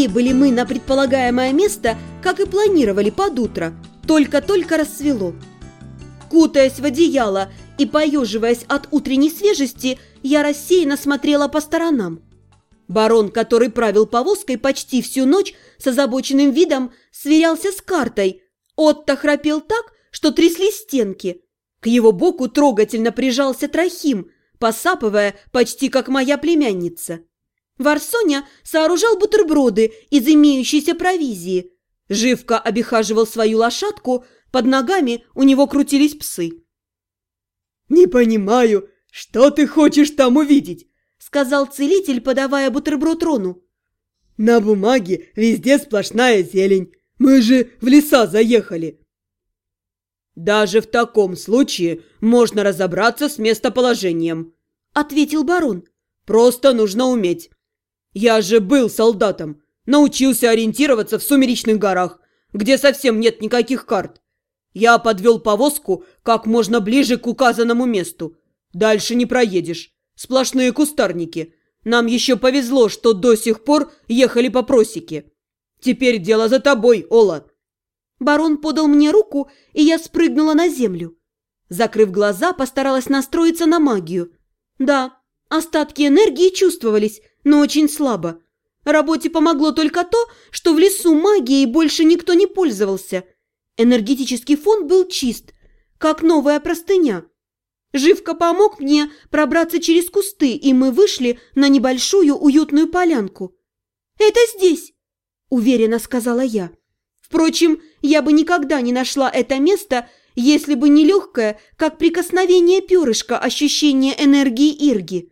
Прибыли мы на предполагаемое место, как и планировали под утро. Только-только рассвело. Кутаясь в одеяло и поеживаясь от утренней свежести, я рассеянно смотрела по сторонам. Барон, который правил повозкой почти всю ночь, с озабоченным видом сверялся с картой. Отто храпел так, что тряслись стенки. К его боку трогательно прижался Трохим, посапывая почти как моя племянница. Варсоня сооружал бутерброды из имеющейся провизии. Живко обихаживал свою лошадку, под ногами у него крутились псы. «Не понимаю, что ты хочешь там увидеть?» сказал целитель, подавая бутерброд Рону. «На бумаге везде сплошная зелень. Мы же в леса заехали». «Даже в таком случае можно разобраться с местоположением», — ответил барон. «Просто нужно уметь. Я же был солдатом, научился ориентироваться в сумеречных горах, где совсем нет никаких карт. Я подвел повозку как можно ближе к указанному месту. Дальше не проедешь. Сплошные кустарники. Нам еще повезло, что до сих пор ехали по просеке. Теперь дело за тобой, Ола. Барон подал мне руку, и я спрыгнула на землю. Закрыв глаза, постаралась настроиться на магию. Да, остатки энергии чувствовались, но очень слабо. Работе помогло только то, что в лесу магией больше никто не пользовался. Энергетический фон был чист, как новая простыня. Живка помог мне пробраться через кусты, и мы вышли на небольшую уютную полянку. «Это здесь», – уверенно сказала я. Впрочем, я бы никогда не нашла это место, если бы не легкое, как прикосновение перышка, ощущение энергии Ирги.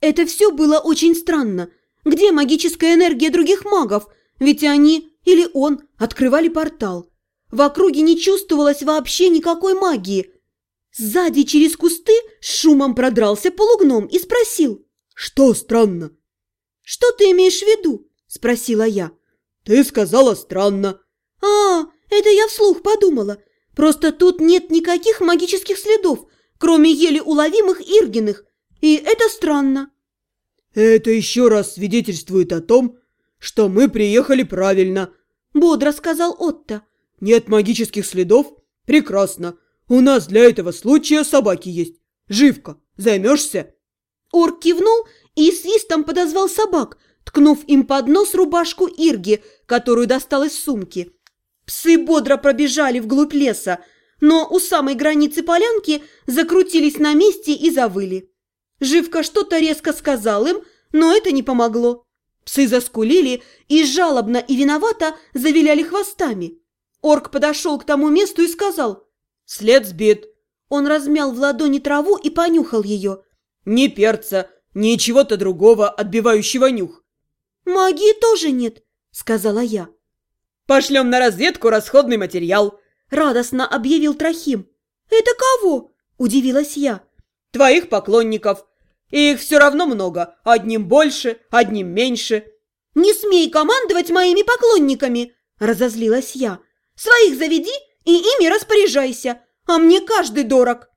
Это все было очень странно. Где магическая энергия других магов? Ведь они или он открывали портал. В округе не чувствовалось вообще никакой магии. Сзади через кусты шумом продрался полугном и спросил. «Что странно?» «Что ты имеешь в виду?» – спросила я. «Ты сказала странно». «А, это я вслух подумала. Просто тут нет никаких магических следов, кроме еле уловимых Иргиных, и это странно». «Это еще раз свидетельствует о том, что мы приехали правильно», – бодро сказал Отто. «Нет магических следов? Прекрасно. У нас для этого случая собаки есть. Живка, займешься?» Орк кивнул и свистом подозвал собак, ткнув им под нос рубашку Ирги, которую достал из сумки. Псы бодро пробежали вглубь леса, но у самой границы полянки закрутились на месте и завыли. Живка что-то резко сказал им, но это не помогло. Псы заскулили и жалобно и виновато завиляли хвостами. Орк подошел к тому месту и сказал «След сбит». Он размял в ладони траву и понюхал ее. «Ни перца, ни чего-то другого, отбивающего нюх». «Магии тоже нет», — сказала я. «Пошлем на разведку расходный материал», — радостно объявил Трохим. «Это кого?» – удивилась я. «Твоих поклонников. Их все равно много. Одним больше, одним меньше». «Не смей командовать моими поклонниками!» – разозлилась я. «Своих заведи и ими распоряжайся, а мне каждый дорог».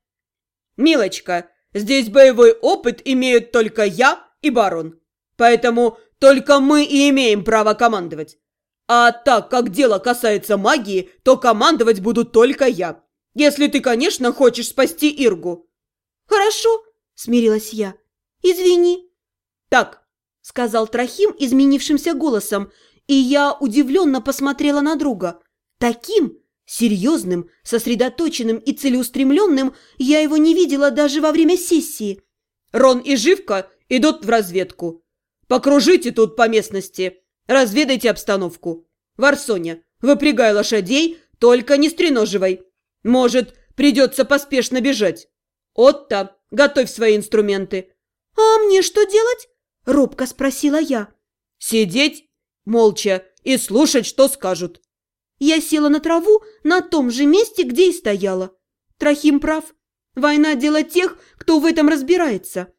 «Милочка, здесь боевой опыт имеют только я и барон. Поэтому только мы и имеем право командовать. А так как дело касается магии, то командовать буду только я. Если ты, конечно, хочешь спасти Иргу». «Хорошо», – смирилась я. «Извини». «Так», – сказал Трохим изменившимся голосом, и я удивленно посмотрела на друга. Таким серьезным, сосредоточенным и целеустремленным я его не видела даже во время сессии. «Рон и Живка идут в разведку. Покружите тут по местности». Разведайте обстановку. Варсоня, выпрягай лошадей, только не стреноживай. Может, придется поспешно бежать. Отто, готовь свои инструменты. А мне что делать? Робко спросила я. Сидеть молча и слушать, что скажут. Я села на траву на том же месте, где и стояла. Трохим прав. Война – дело тех, кто в этом разбирается.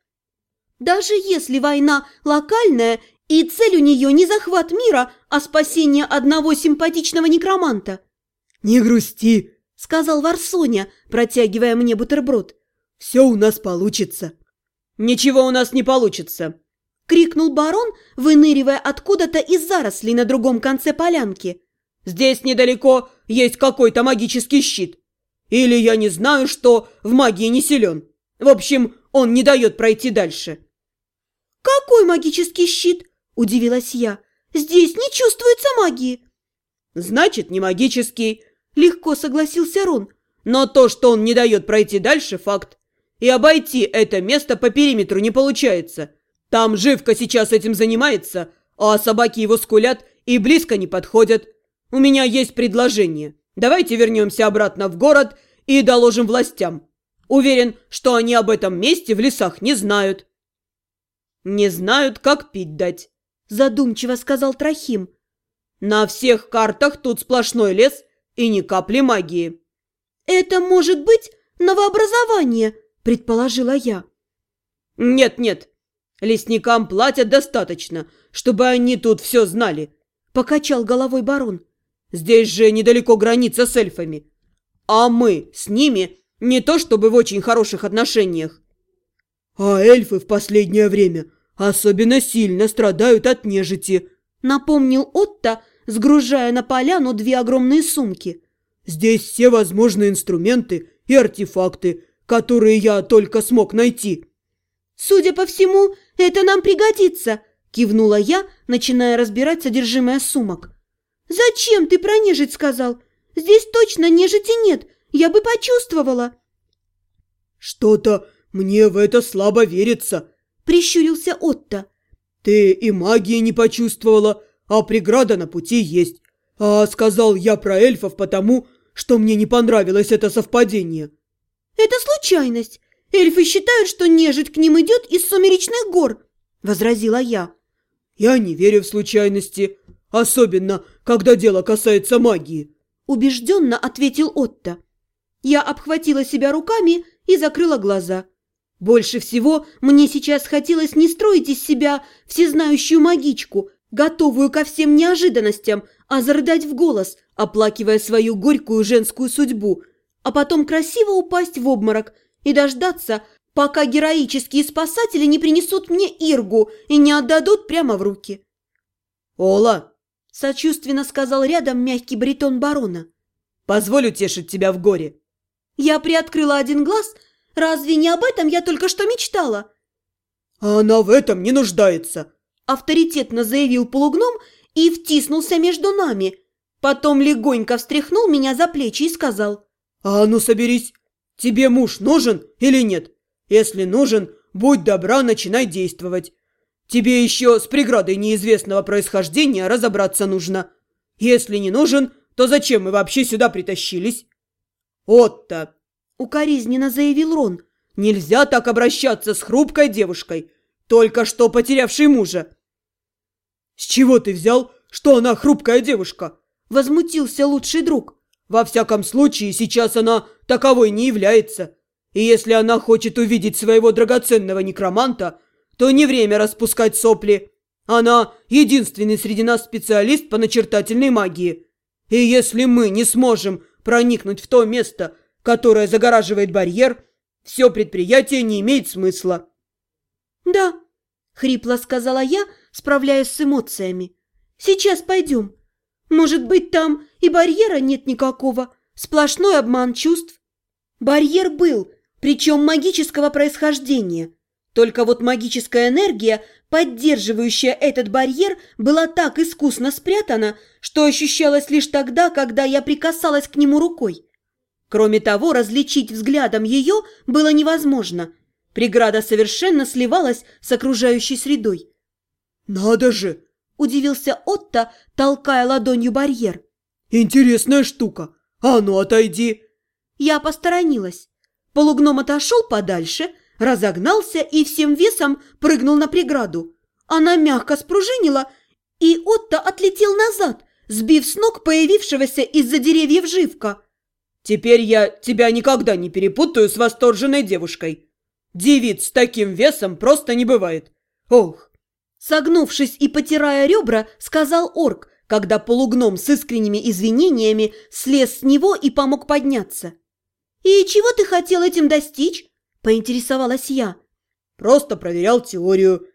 Даже если война локальная и цель у нее не захват мира, а спасение одного симпатичного некроманта. «Не грусти», — сказал Варсоня, протягивая мне бутерброд. «Все у нас получится». «Ничего у нас не получится», —– крикнул барон, выныривая откуда-то из зарослей на другом конце полянки. «Здесь недалеко есть какой-то магический щит. Или я не знаю, что в магии не силен. В общем, он не дает пройти дальше». «Какой магический щит?» – удивилась я. «Здесь не чувствуется магии». «Значит, не магический», – легко согласился Рон. «Но то, что он не дает пройти дальше – факт. И обойти это место по периметру не получается. Там Живка сейчас этим занимается, а собаки его скулят и близко не подходят. У меня есть предложение. Давайте вернемся обратно в город и доложим властям. Уверен, что они об этом месте в лесах не знают». «Не знают, как пить дать», – задумчиво сказал Трохим. «На всех картах тут сплошной лес и ни капли магии». «Это может быть новообразование», – предположила я. «Нет-нет, лесникам платят достаточно, чтобы они тут все знали», – покачал головой барон. «Здесь же недалеко граница с эльфами, а мы с ними не то чтобы в очень хороших отношениях». «А эльфы в последнее время особенно сильно страдают от нежити», напомнил Отто, сгружая на поляну две огромные сумки. «Здесь все возможные инструменты и артефакты, которые я только смог найти». «Судя по всему, это нам пригодится», – кивнула я, начиная разбирать содержимое сумок. «Зачем ты про нежить сказал? Здесь точно нежити нет, я бы почувствовала». «Что-то мне в это слабо верится», прищурился Отто. «Ты и магии не почувствовала, а преграда на пути есть. А сказал я про эльфов потому, что мне не понравилось это совпадение». «Это случайность. Эльфы считают, что нежить к ним идет из сумеречных гор», – возразила я. «Я не верю в случайности, особенно, когда дело касается магии», – убежденно ответил Отто. Я обхватила себя руками и закрыла глаза. Больше всего мне сейчас хотелось не строить из себя всезнающую магичку, готовую ко всем неожиданностям, а зарыдать в голос, оплакивая свою горькую женскую судьбу, а потом красиво упасть в обморок и дождаться, пока героические спасатели не принесут мне Иргу и не отдадут прямо в руки. «Ола!» – сочувственно сказал рядом мягкий баритон барона. «Позволь утешить тебя в горе». Я приоткрыла один глаз – Разве не об этом я только что мечтала?» «А она в этом не нуждается», – авторитетно заявил полугном и втиснулся между нами. Потом легонько встряхнул меня за плечи и сказал. «А ну соберись, тебе муж нужен или нет? Если нужен, будь добра, начинай действовать. Тебе еще с преградой неизвестного происхождения разобраться нужно. Если не нужен, то зачем мы вообще сюда притащились?» «Отто, Укоризненно заявил Рон. «Нельзя так обращаться с хрупкой девушкой, только что потерявшей мужа!» «С чего ты взял, что она хрупкая девушка?» Возмутился лучший друг. «Во всяком случае, сейчас она таковой не является. И если она хочет увидеть своего драгоценного некроманта, то не время распускать сопли. Она единственный среди нас специалист по начертательной магии. И если мы не сможем проникнуть в то место, которая загораживает барьер, все предприятие не имеет смысла. «Да», — хрипло сказала я, справляясь с эмоциями. «Сейчас пойдем. Может быть, там и барьера нет никакого, сплошной обман чувств. Барьер был, причем магического происхождения. Только вот магическая энергия, поддерживающая этот барьер, была так искусно спрятана, что ощущалась лишь тогда, когда я прикасалась к нему рукой. Кроме того, различить взглядом ее было невозможно. Преграда совершенно сливалась с окружающей средой. «Надо же!» – удивился Отто, толкая ладонью барьер. «Интересная штука! А ну, отойди!» Я посторонилась. Полугном отошел подальше, разогнался и всем весом прыгнул на преграду. Она мягко спружинила, и Отто отлетел назад, сбив с ног появившегося из-за деревьев живка. Теперь я тебя никогда не перепутаю с восторженной девушкой. Девиц с таким весом просто не бывает. Ох!» Согнувшись и потирая ребра, сказал орк, когда полугном с искренними извинениями слез с него и помог подняться. «И чего ты хотел этим достичь?» – поинтересовалась я. «Просто проверял теорию.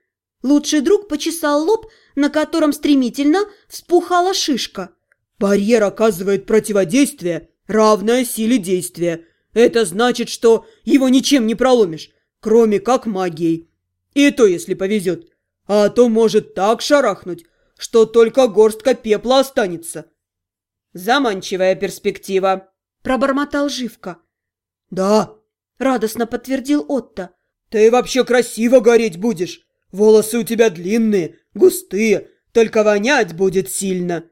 Лучший друг почесал лоб, на котором стремительно вспухала шишка. Барьер оказывает противодействие, равное силе действия. Это значит, что его ничем не проломишь, кроме как магией. И то, если повезет. А то может так шарахнуть, что только горстка пепла останется. Заманчивая перспектива, пробормотал Живка. Да, радостно подтвердил Отто. Ты вообще красиво гореть будешь. Волосы у тебя длинные, густые, только вонять будет сильно.